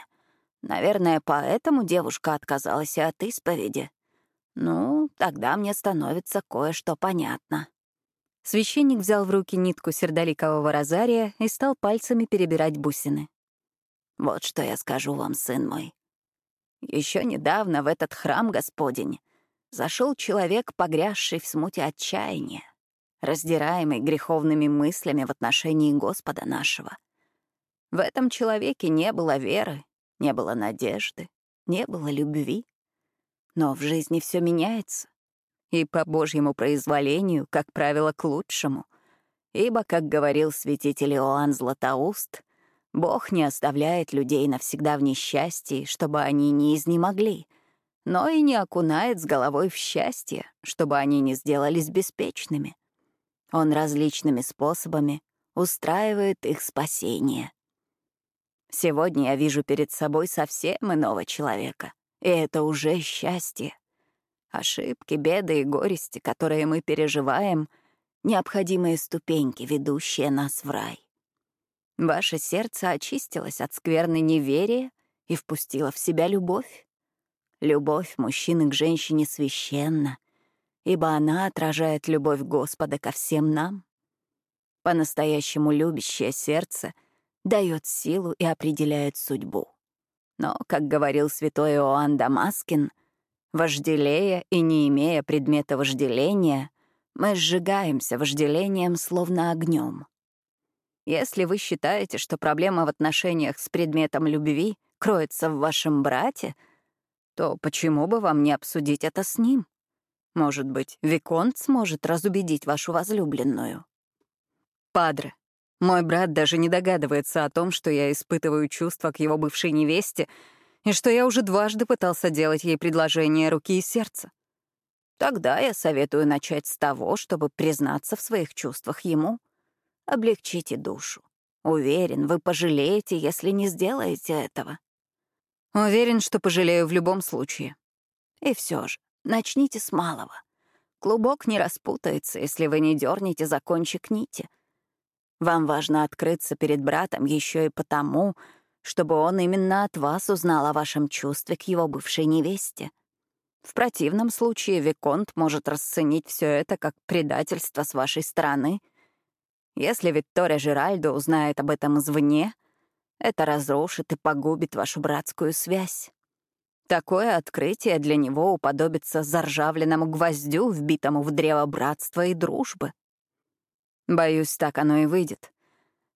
Наверное, поэтому девушка отказалась от исповеди. Ну, тогда мне становится кое-что понятно. Священник взял в руки нитку сердоликового розария и стал пальцами перебирать бусины. «Вот что я скажу вам, сын мой. Еще недавно в этот храм Господень зашел человек, погрязший в смуте отчаяния, раздираемый греховными мыслями в отношении Господа нашего. В этом человеке не было веры, не было надежды, не было любви. Но в жизни все меняется и по Божьему произволению, как правило, к лучшему. Ибо, как говорил святитель Иоанн Златоуст, Бог не оставляет людей навсегда в несчастье, чтобы они не изнемогли, но и не окунает с головой в счастье, чтобы они не сделались беспечными. Он различными способами устраивает их спасение. Сегодня я вижу перед собой совсем иного человека, и это уже счастье. Ошибки, беды и горести, которые мы переживаем — необходимые ступеньки, ведущие нас в рай. Ваше сердце очистилось от скверны неверия и впустило в себя любовь. Любовь мужчины к женщине священна, ибо она отражает любовь Господа ко всем нам. По-настоящему любящее сердце дает силу и определяет судьбу. Но, как говорил святой Иоанн Дамаскин, Вожделея и не имея предмета вожделения, мы сжигаемся вожделением словно огнем. Если вы считаете, что проблема в отношениях с предметом любви кроется в вашем брате, то почему бы вам не обсудить это с ним? Может быть, Виконт сможет разубедить вашу возлюбленную? Падре, мой брат даже не догадывается о том, что я испытываю чувства к его бывшей невесте — и что я уже дважды пытался делать ей предложение руки и сердца. Тогда я советую начать с того, чтобы признаться в своих чувствах ему. Облегчите душу. Уверен, вы пожалеете, если не сделаете этого. Уверен, что пожалею в любом случае. И все же, начните с малого. Клубок не распутается, если вы не дернете за кончик нити. Вам важно открыться перед братом еще и потому, чтобы он именно от вас узнал о вашем чувстве к его бывшей невесте. В противном случае Виконт может расценить все это как предательство с вашей стороны. Если Виктория Жеральдо узнает об этом извне, это разрушит и погубит вашу братскую связь. Такое открытие для него уподобится заржавленному гвоздю, вбитому в древо братства и дружбы. Боюсь, так оно и выйдет.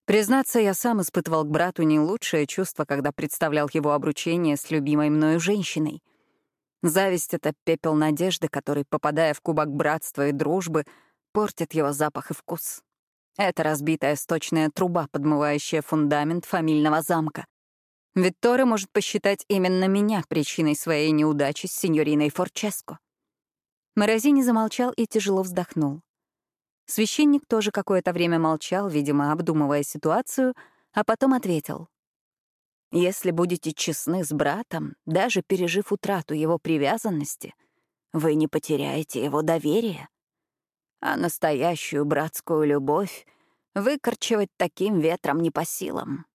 Признаться, я сам испытывал к брату не лучшее чувство, когда представлял его обручение с любимой мною женщиной. Зависть — это пепел надежды, который, попадая в кубок братства и дружбы, портит его запах и вкус. Это разбитая сточная труба, подмывающая фундамент фамильного замка. Викторе может посчитать именно меня причиной своей неудачи с сеньориной Форческо. Морозини замолчал и тяжело вздохнул. Священник тоже какое-то время молчал, видимо, обдумывая ситуацию, а потом ответил. «Если будете честны с братом, даже пережив утрату его привязанности, вы не потеряете его доверие. А настоящую братскую любовь выкорчевать таким ветром не по силам.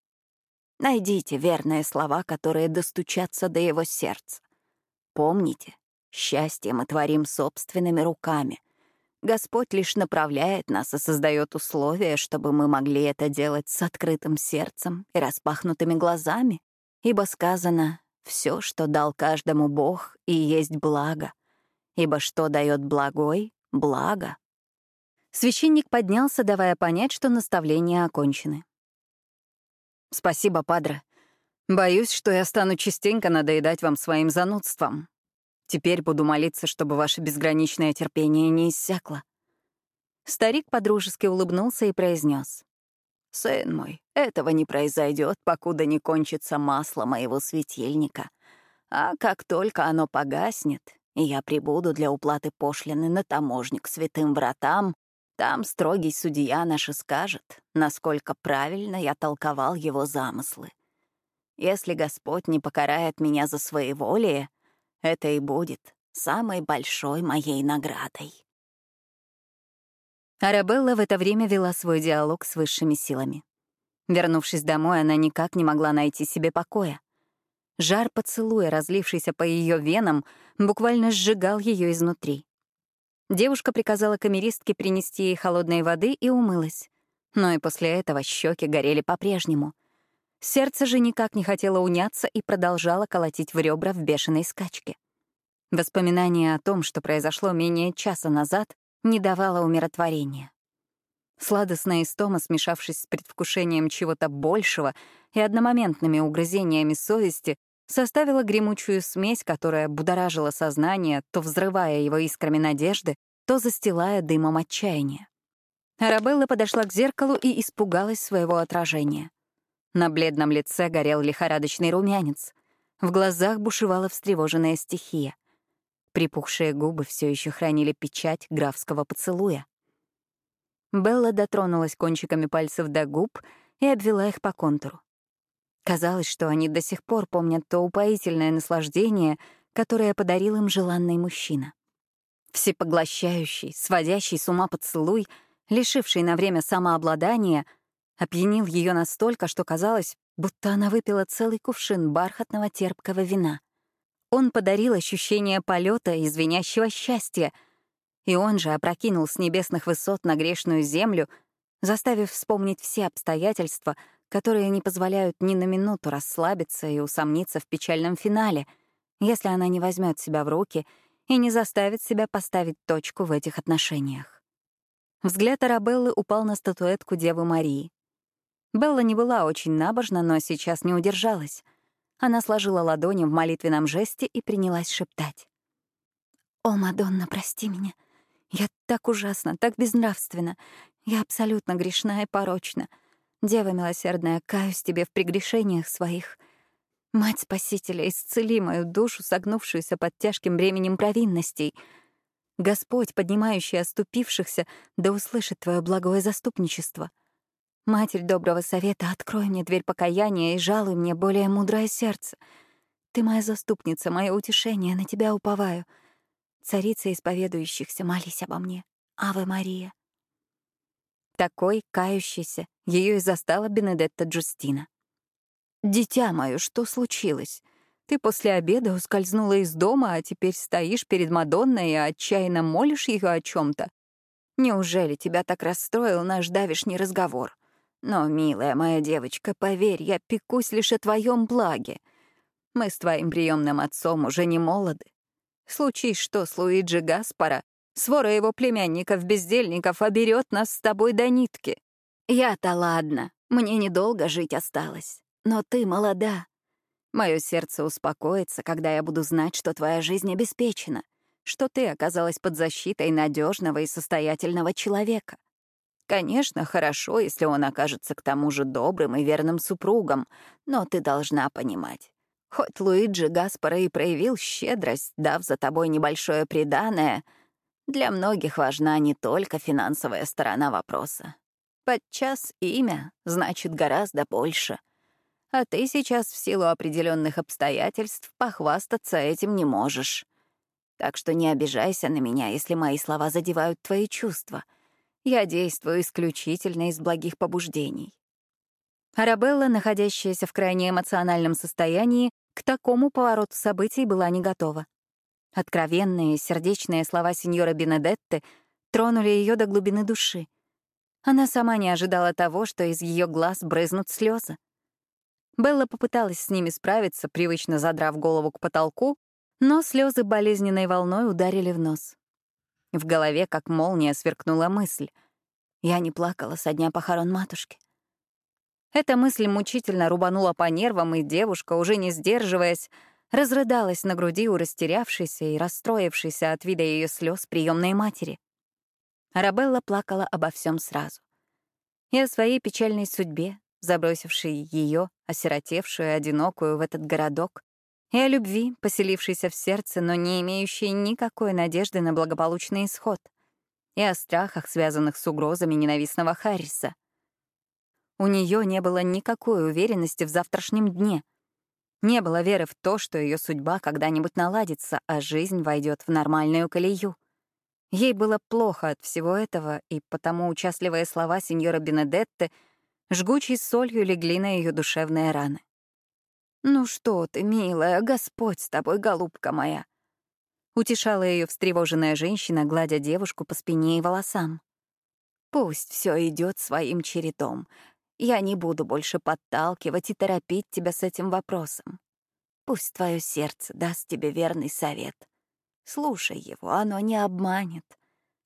Найдите верные слова, которые достучатся до его сердца. Помните, счастье мы творим собственными руками, Господь лишь направляет нас и создает условия, чтобы мы могли это делать с открытым сердцем и распахнутыми глазами, ибо сказано «все, что дал каждому Бог, и есть благо, ибо что дает благой — благо». Священник поднялся, давая понять, что наставления окончены. «Спасибо, Падре. Боюсь, что я стану частенько надоедать вам своим занудством. Теперь буду молиться, чтобы ваше безграничное терпение не иссякло». Старик подружески улыбнулся и произнес: «Сын мой, этого не произойдет, покуда не кончится масло моего светильника. А как только оно погаснет, и я прибуду для уплаты пошлины на таможню к святым вратам, Там строгий судья наш и скажет, насколько правильно я толковал его замыслы. Если Господь не покарает меня за своеволие, это и будет самой большой моей наградой. Арабелла в это время вела свой диалог с высшими силами. Вернувшись домой, она никак не могла найти себе покоя. Жар поцелуя, разлившийся по ее венам, буквально сжигал ее изнутри. Девушка приказала камеристке принести ей холодной воды и умылась. Но и после этого щеки горели по-прежнему. Сердце же никак не хотело уняться и продолжало колотить в ребра в бешеной скачке. Воспоминание о том, что произошло менее часа назад, не давало умиротворения. Сладостная истома, смешавшись с предвкушением чего-то большего и одномоментными угрызениями совести, составила гремучую смесь, которая будоражила сознание, то взрывая его искрами надежды, то застилая дымом отчаяния. Арабелла подошла к зеркалу и испугалась своего отражения. На бледном лице горел лихорадочный румянец. В глазах бушевала встревоженная стихия. Припухшие губы все еще хранили печать графского поцелуя. Белла дотронулась кончиками пальцев до губ и обвела их по контуру. Казалось, что они до сих пор помнят то упоительное наслаждение, которое подарил им желанный мужчина. Всепоглощающий, сводящий с ума поцелуй, лишивший на время самообладания, опьянил ее настолько, что казалось, будто она выпила целый кувшин бархатного терпкого вина. Он подарил ощущение полета и звенящего счастья, и он же опрокинул с небесных высот на грешную землю, заставив вспомнить все обстоятельства — которые не позволяют ни на минуту расслабиться и усомниться в печальном финале, если она не возьмет себя в руки и не заставит себя поставить точку в этих отношениях. Взгляд Арабеллы упал на статуэтку Девы Марии. Белла не была очень набожна, но сейчас не удержалась. Она сложила ладони в молитвенном жесте и принялась шептать. «О, Мадонна, прости меня. Я так ужасно, так безнравственна. Я абсолютно грешна и порочна. Дева милосердная, каюсь тебе в прегрешениях своих. Мать Спасителя, исцели мою душу, согнувшуюся под тяжким бременем провинностей. Господь, поднимающий оступившихся, да услышит твое благое заступничество. Матерь доброго совета, открой мне дверь покаяния и жалуй мне более мудрое сердце. Ты моя заступница, мое утешение, на тебя уповаю. Царица исповедующихся, молись обо мне. Аве Мария. Такой, кающийся, ее и застала Бенедетта Джустина. «Дитя мое, что случилось? Ты после обеда ускользнула из дома, а теперь стоишь перед Мадонной и отчаянно молишь ее о чем то Неужели тебя так расстроил наш давишний разговор? Но, милая моя девочка, поверь, я пекусь лишь о твоем благе. Мы с твоим приемным отцом уже не молоды. Случись что с Луиджи Гаспара, Свора его племянников-бездельников оберет нас с тобой до нитки. Я-то ладно, мне недолго жить осталось. Но ты молода. Мое сердце успокоится, когда я буду знать, что твоя жизнь обеспечена, что ты оказалась под защитой надежного и состоятельного человека. Конечно, хорошо, если он окажется к тому же добрым и верным супругом, но ты должна понимать. Хоть Луиджи Гаспара и проявил щедрость, дав за тобой небольшое приданое — для многих важна не только финансовая сторона вопроса. Подчас имя значит гораздо больше. А ты сейчас в силу определенных обстоятельств похвастаться этим не можешь. Так что не обижайся на меня, если мои слова задевают твои чувства. Я действую исключительно из благих побуждений. Арабелла, находящаяся в крайне эмоциональном состоянии, к такому повороту событий была не готова. Откровенные, сердечные слова сеньора Бенедетты тронули ее до глубины души. Она сама не ожидала того, что из ее глаз брызнут слезы. Белла попыталась с ними справиться, привычно задрав голову к потолку, но слезы болезненной волной ударили в нос. В голове, как молния, сверкнула мысль. Я не плакала со дня похорон матушки. Эта мысль мучительно рубанула по нервам, и девушка, уже не сдерживаясь, разрыдалась на груди у растерявшейся и расстроившейся от вида ее слез приемной матери. Арабелла плакала обо всем сразу. И о своей печальной судьбе, забросившей ее, осиротевшую одинокую в этот городок, и о любви, поселившейся в сердце, но не имеющей никакой надежды на благополучный исход, и о страхах, связанных с угрозами ненавистного Харриса. У нее не было никакой уверенности в завтрашнем дне. Не было веры в то, что ее судьба когда-нибудь наладится, а жизнь войдет в нормальную колею. Ей было плохо от всего этого, и потому участливые слова сеньора Бенедетты жгучей солью легли на ее душевные раны. «Ну что ты, милая, Господь с тобой, голубка моя!» Утешала ее встревоженная женщина, гладя девушку по спине и волосам. «Пусть все идет своим чередом. Я не буду больше подталкивать и торопить тебя с этим вопросом. Пусть твое сердце даст тебе верный совет. Слушай его, оно не обманет.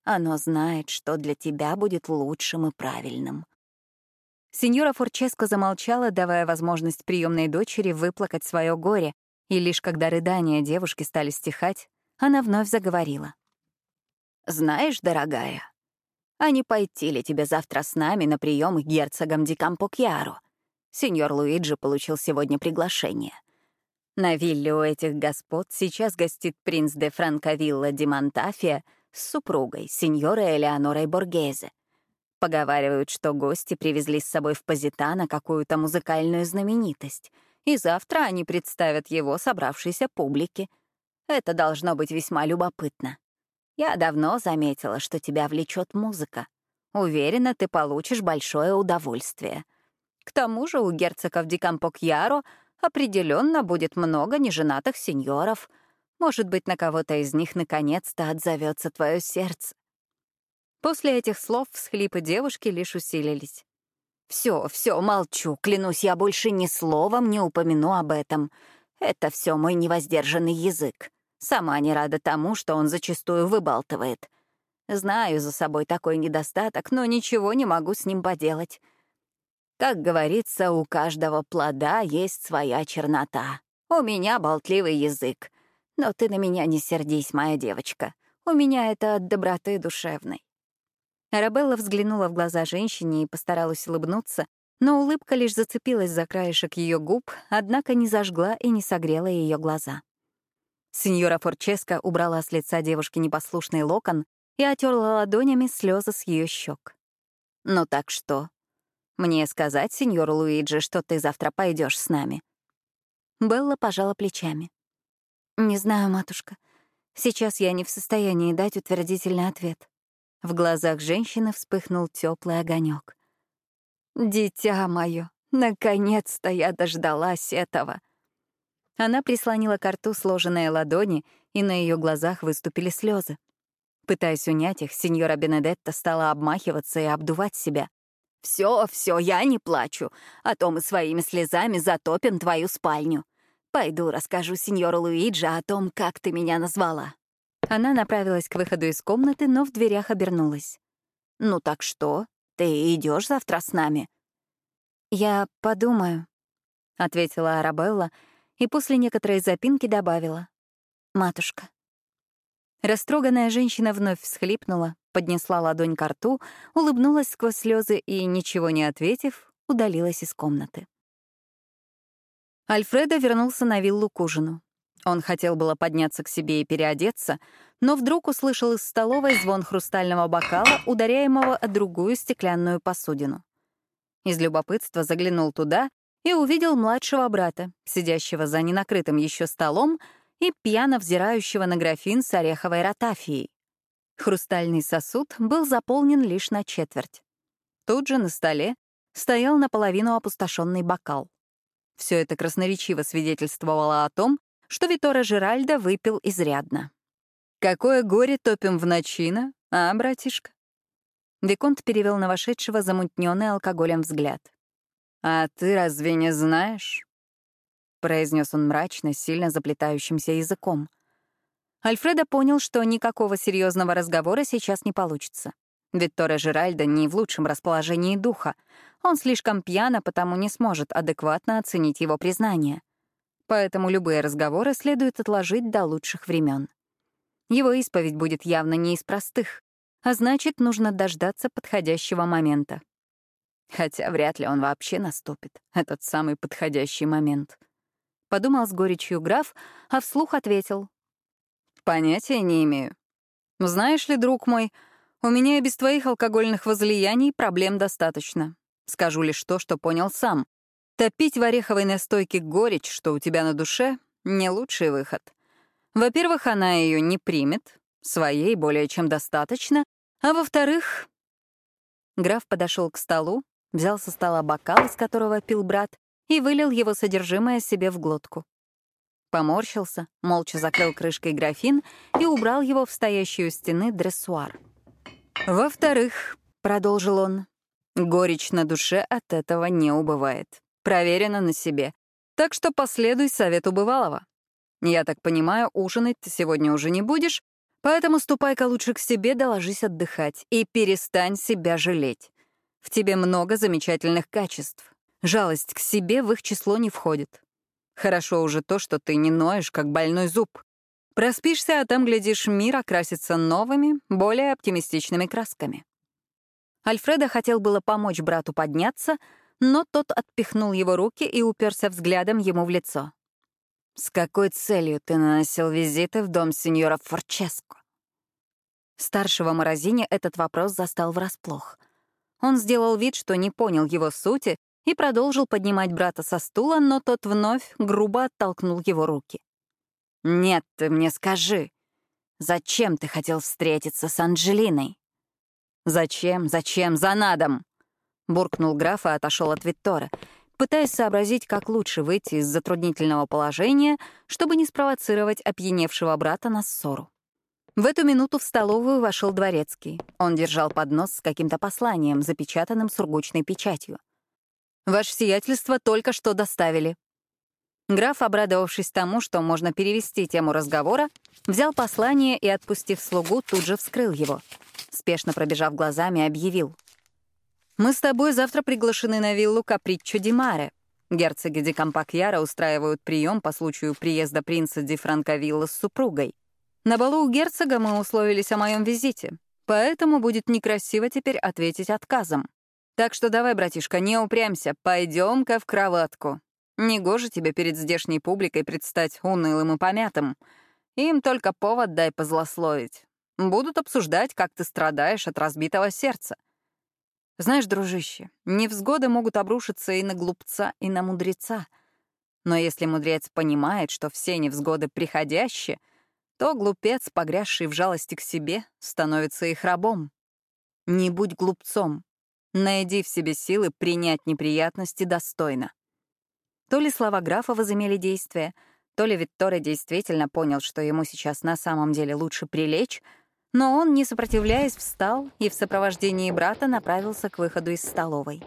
Оно знает, что для тебя будет лучшим и правильным. Сеньора Форческо замолчала, давая возможность приемной дочери выплакать свое горе, и лишь когда рыдания девушки стали стихать, она вновь заговорила. «Знаешь, дорогая, а не пойти ли тебе завтра с нами на прием к герцогам Ди Кампокьяро? Сеньор Луиджи получил сегодня приглашение. На вилле у этих господ сейчас гостит принц де Франковилла Ди Монтафия с супругой, сеньорой Элеонорой Боргезе. Поговаривают, что гости привезли с собой в Позитано какую-то музыкальную знаменитость, и завтра они представят его собравшейся публике. Это должно быть весьма любопытно. Я давно заметила, что тебя влечет музыка. Уверена, ты получишь большое удовольствие. К тому же у герцогов Дикампокьяро определенно будет много неженатых сеньоров. Может быть, на кого-то из них наконец-то отзовется твое сердце. После этих слов всхлипы девушки лишь усилились. Все, все, молчу, клянусь, я больше ни словом не упомяну об этом. Это все мой невоздержанный язык. Сама не рада тому, что он зачастую выбалтывает. Знаю за собой такой недостаток, но ничего не могу с ним поделать. Как говорится, у каждого плода есть своя чернота. У меня болтливый язык. Но ты на меня не сердись, моя девочка. У меня это от доброты душевной. Арабелла взглянула в глаза женщине и постаралась улыбнуться, но улыбка лишь зацепилась за краешек ее губ, однако не зажгла и не согрела ее глаза. Сеньора Форческо убрала с лица девушки непослушный локон и отерла ладонями слезы с ее щек. «Ну так что? Мне сказать сеньору Луиджи, что ты завтра пойдешь с нами?» Белла пожала плечами. «Не знаю, матушка. Сейчас я не в состоянии дать утвердительный ответ. В глазах женщины вспыхнул теплый огонек. «Дитя мое, наконец-то я дождалась этого!» Она прислонила к рту сложенные ладони, и на ее глазах выступили слезы. Пытаясь унять их, сеньора Бенедетта стала обмахиваться и обдувать себя. Все, все, я не плачу, а то мы своими слезами затопим твою спальню. Пойду расскажу сеньору Луиджи о том, как ты меня назвала». Она направилась к выходу из комнаты, но в дверях обернулась. «Ну так что? Ты идешь завтра с нами?» «Я подумаю», — ответила Арабелла и после некоторой запинки добавила. «Матушка». Растроганная женщина вновь всхлипнула, поднесла ладонь к рту, улыбнулась сквозь слезы и, ничего не ответив, удалилась из комнаты. Альфредо вернулся на виллу к ужину. Он хотел было подняться к себе и переодеться, но вдруг услышал из столовой звон хрустального бокала, ударяемого о другую стеклянную посудину. Из любопытства заглянул туда и увидел младшего брата, сидящего за ненакрытым еще столом и пьяно взирающего на графин с ореховой ротафией. Хрустальный сосуд был заполнен лишь на четверть. Тут же на столе стоял наполовину опустошенный бокал. Все это красноречиво свидетельствовало о том, что Витора Жиральда выпил изрядно. «Какое горе топим в ночина, а, братишка?» Виконт перевел на вошедшего замутненный алкоголем взгляд. «А ты разве не знаешь?» — произнес он мрачно, сильно заплетающимся языком. Альфредо понял, что никакого серьезного разговора сейчас не получится. Виктора Жиральда не в лучшем расположении духа. Он слишком пьян, а потому не сможет адекватно оценить его признание поэтому любые разговоры следует отложить до лучших времен. Его исповедь будет явно не из простых, а значит, нужно дождаться подходящего момента. Хотя вряд ли он вообще наступит, этот самый подходящий момент. Подумал с горечью граф, а вслух ответил. «Понятия не имею. Знаешь ли, друг мой, У меня и без твоих алкогольных возлияний проблем достаточно. Скажу лишь то, что понял сам. Топить в ореховой настойке горечь, что у тебя на душе, — не лучший выход. Во-первых, она ее не примет, своей более чем достаточно, а во-вторых... Граф подошел к столу, взял со стола бокал, из которого пил брат, и вылил его содержимое себе в глотку. Поморщился, молча закрыл крышкой графин и убрал его в стоящую у стены дрессуар. «Во-вторых», — продолжил он, — «горечь на душе от этого не убывает. Проверено на себе. Так что последуй совету бывалого. Я так понимаю, ужинать ты сегодня уже не будешь, поэтому ступай-ка лучше к себе, доложись отдыхать и перестань себя жалеть. В тебе много замечательных качеств. Жалость к себе в их число не входит. Хорошо уже то, что ты не ноешь, как больной зуб. Проспишься, а там, глядишь, мир окрасится новыми, более оптимистичными красками. Альфреда хотел было помочь брату подняться, но тот отпихнул его руки и уперся взглядом ему в лицо. «С какой целью ты наносил визиты в дом сеньора Форческо?» Старшего Морозини этот вопрос застал врасплох. Он сделал вид, что не понял его сути, и продолжил поднимать брата со стула, но тот вновь грубо оттолкнул его руки. «Нет, ты мне скажи, зачем ты хотел встретиться с Анджелиной?» «Зачем, зачем, за надом?» Буркнул граф и отошел от Виттора, пытаясь сообразить, как лучше выйти из затруднительного положения, чтобы не спровоцировать опьяневшего брата на ссору. В эту минуту в столовую вошел дворецкий. Он держал поднос с каким-то посланием, запечатанным сургучной печатью. Ваше сиятельство только что доставили». Граф, обрадовавшись тому, что можно перевести тему разговора, взял послание и, отпустив слугу, тут же вскрыл его. Спешно пробежав глазами, объявил. «Мы с тобой завтра приглашены на виллу Каприччо ди Маре. Герцоги ди Кампакьяра устраивают прием по случаю приезда принца ди Франковилла с супругой. На балу у герцога мы условились о моем визите, поэтому будет некрасиво теперь ответить отказом. Так что давай, братишка, не упрямься, пойдем-ка в кроватку. Негоже тебе перед здешней публикой предстать унылым и помятым. Им только повод дай позлословить. Будут обсуждать, как ты страдаешь от разбитого сердца. Знаешь, дружище, невзгоды могут обрушиться и на глупца, и на мудреца. Но если мудрец понимает, что все невзгоды приходящие, то глупец, погрязший в жалости к себе, становится их рабом. Не будь глупцом, Найди в себе силы принять неприятности достойно. То ли слова графа возымели действие, то ли Витторе действительно понял, что ему сейчас на самом деле лучше прилечь, но он, не сопротивляясь, встал и в сопровождении брата направился к выходу из столовой.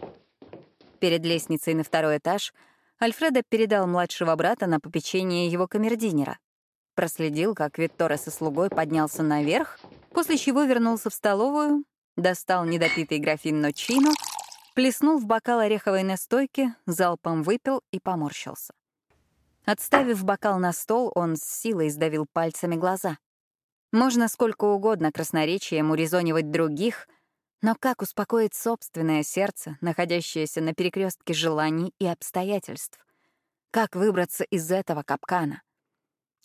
Перед лестницей на второй этаж Альфредо передал младшего брата на попечение его камердинера. Проследил, как Витторе со слугой поднялся наверх, после чего вернулся в столовую достал недопитый графин ночину, плеснул в бокал ореховой настойки, залпом выпил и поморщился. Отставив бокал на стол, он с силой сдавил пальцами глаза. Можно сколько угодно красноречием урезонивать других, но как успокоить собственное сердце, находящееся на перекрестке желаний и обстоятельств? Как выбраться из этого капкана?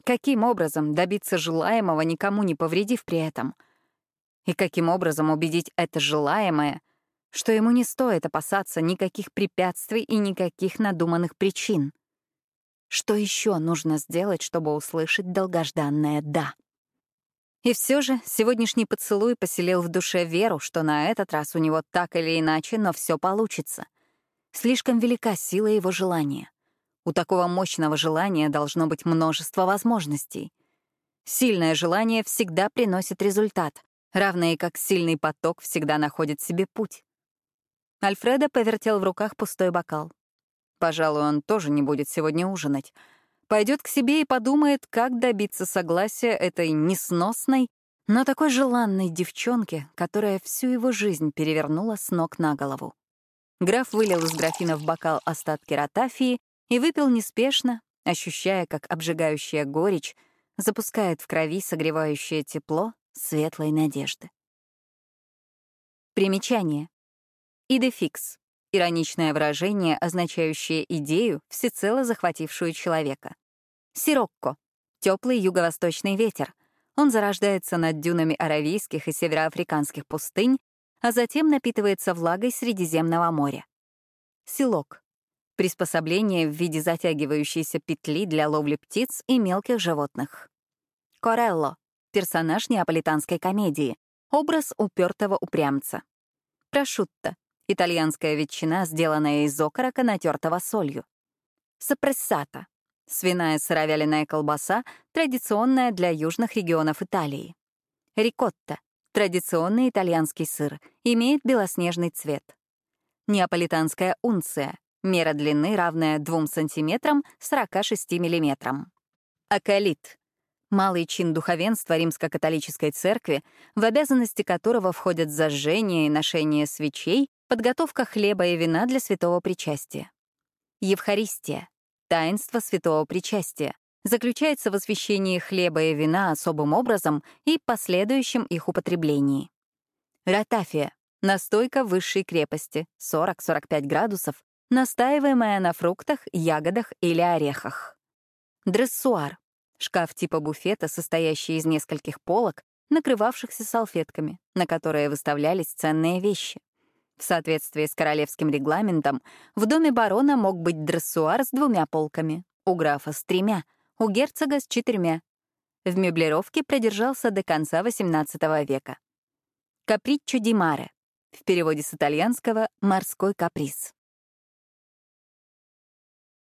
Каким образом добиться желаемого, никому не повредив при этом — и каким образом убедить это желаемое, что ему не стоит опасаться никаких препятствий и никаких надуманных причин. Что еще нужно сделать, чтобы услышать долгожданное «да»? И все же сегодняшний поцелуй поселил в душе веру, что на этот раз у него так или иначе, но все получится. Слишком велика сила его желания. У такого мощного желания должно быть множество возможностей. Сильное желание всегда приносит результат, равные как сильный поток всегда находит себе путь. Альфредо повертел в руках пустой бокал. Пожалуй, он тоже не будет сегодня ужинать. Пойдет к себе и подумает, как добиться согласия этой несносной, но такой желанной девчонки, которая всю его жизнь перевернула с ног на голову. Граф вылил из графина в бокал остатки ротафии и выпил неспешно, ощущая, как обжигающая горечь запускает в крови согревающее тепло светлой надежды. Примечание. Идефикс — ироничное выражение, означающее идею, всецело захватившую человека. Сирокко — теплый юго-восточный ветер, Он зарождается над дюнами аравийских и североафриканских пустынь, а затем напитывается влагой Средиземного моря. Силок — приспособление в виде затягивающейся петли для ловли птиц и мелких животных. Корелло — персонаж неаполитанской комедии, образ упертого упрямца. Прошутто — итальянская ветчина, сделанная из окорока, натертого солью. Сопрессата — свиная сыровяленая колбаса, традиционная для южных регионов Италии. Рикотта — традиционный итальянский сыр, имеет белоснежный цвет. Неаполитанская унция — мера длины, равная 2 см 46 мм. Акалит — малый чин духовенства римско-католической церкви, в обязанности которого входят зажжение и ношение свечей, подготовка хлеба и вина для святого причастия. Евхаристия — таинство святого причастия, заключается в освящении хлеба и вина особым образом и последующем их употреблении. Ротафия — настойка высшей крепости, 40-45 градусов, настаиваемая на фруктах, ягодах или орехах. Дрессуар — шкаф типа буфета, состоящий из нескольких полок, накрывавшихся салфетками, на которые выставлялись ценные вещи. В соответствии с королевским регламентом, в доме барона мог быть дрессуар с двумя полками, у графа с тремя, у герцога с четырьмя. В меблировке продержался до конца XVIII века. Каприччо ди в переводе с итальянского «морской каприз».